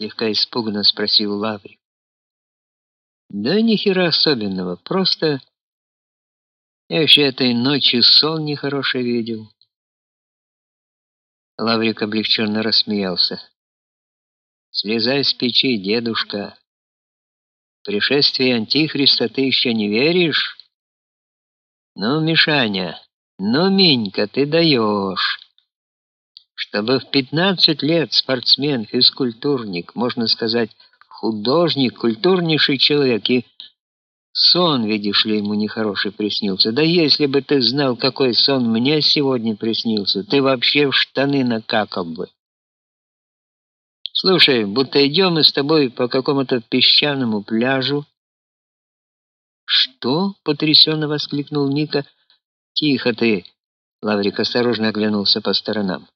слегка испуганно спросил Лаврик. Да ни хера особенного, просто я еще этой ночью сон нехороший видел. Лаврик облегченно рассмеялся. Слезай с печи, дедушка. Пришествие антихриста ты еще не веришь? Ну, Мишаня, ну, Минька, ты даешь. Чтобы в 15 лет спортсмен, физкультурник, можно сказать, художник, культурнейший человек и сон, видишь ли, ему нехороший приснился. Да если бы ты знал, какой сон мне сегодня приснился, ты вообще в штаны накакал бы. Слушай, будто идем мы с тобой по какому-то песчаному пляжу. Что? потрясенно воскликнул Ника. Тихо ты. Лаврик осторожно оглянулся по сторонам.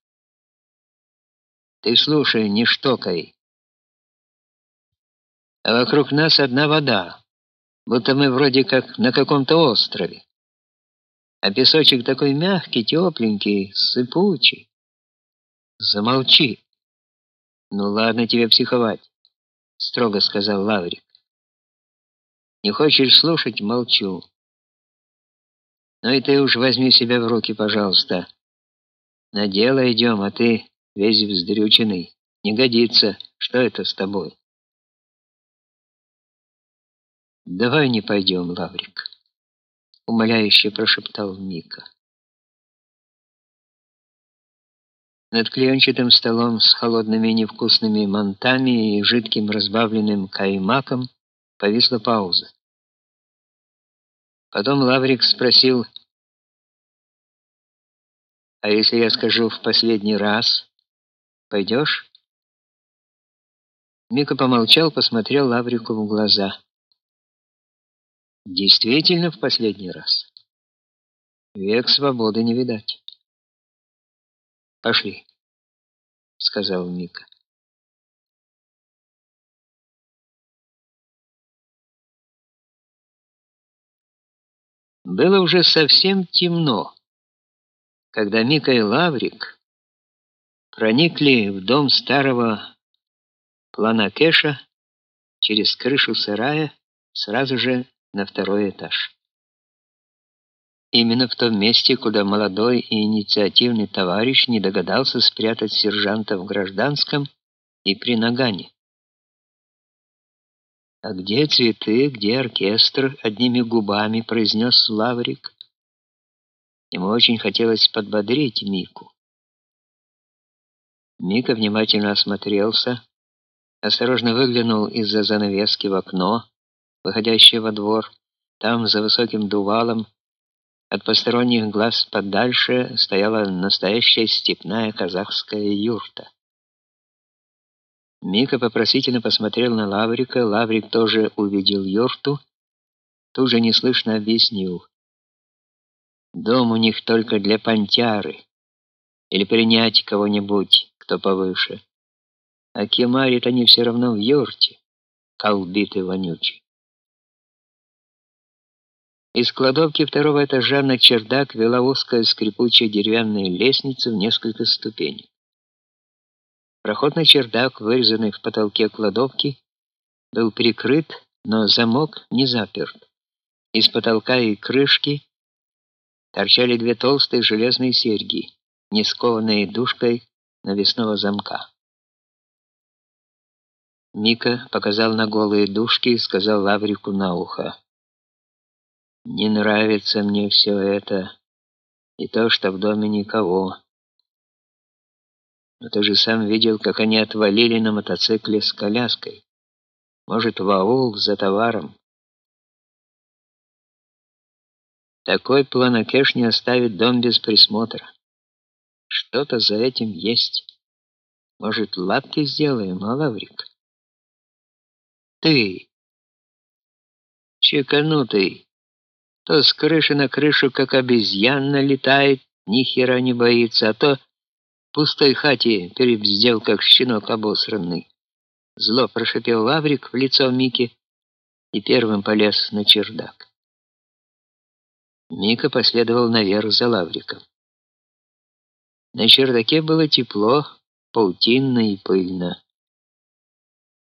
Ты слушай, не штокай а вокруг нас одна вода, будто мы вроде как на каком-то острове. А песочек такой мягкий, тепленький, сыпучий. Замолчи. Ну ладно тебе психовать, строго сказал Лаврик. Не хочешь слушать молчу. Ну и ты уж возьми себя в руки, пожалуйста. На дело идем, а ты весь вздрюченный. Не годится. Что это с тобой? Давай не пойдем, Лаврик, умоляюще прошептал Мика. Над клеенчатым столом с холодными невкусными мантами и жидким разбавленным каймаком повисла пауза. Потом Лаврик спросил: "А если я скажу в последний раз, пойдешь?» Мика помолчал, посмотрел Лаврику в глаза. Действительно в последний раз. Век свободы не видать. Пошли, сказал Мика. Было уже совсем темно, когда Мика и Лаврик проникли в дом старого Планакеша через крышу сарая сразу же на второй этаж. Именно в том месте, куда молодой и инициативный товарищ не догадался спрятать сержанта в гражданском и при нагане. А где цветы, где оркестр? одними губами произнес Лаврик. Ему очень хотелось подбодрить Мику. Мика внимательно осмотрелся, осторожно выглянул из-за занавески в окно выходящее во двор. Там, за высоким дувалом, от посторонних глаз подальше стояла настоящая степная казахская юрта. Мика вопросительно посмотрел на Лаврика, Лаврик тоже увидел юрту, тут же неслышно объяснил. Дом у них только для понтяры или принять кого-нибудь, кто повыше. А кемарит они все равно в юрте, колбиты вонючие. Из кладовки второго этажа на чердак вела узкая скрипучая деревянная лестница в несколько ступеней. Проход на чердак, вырезанный в потолке кладовки, был прикрыт, но замок не заперт. Из потолка и крышки торчали две толстые железные серьги, не скованные дужкой навесного замка. Мика показал на голые дужки и сказал Лаврику на ухо: не нравится мне все это, и то, что в доме никого. Но ты же сам видел, как они отвалили на мотоцикле с коляской. Может, в аул за товаром. Такой планокеш не оставит дом без присмотра. Что-то за этим есть. Может, лапки сделаем, а, Лаврик? Ты, чеканутый, то с крыши на крышу, как обезьяна, летает, ни хера не боится, а то в пустой хате перебздел, как щенок обосранный. Зло прошипел Лаврик в лицо Мики и первым полез на чердак. Мика последовал наверх за Лавриком. На чердаке было тепло, паутинно и пыльно.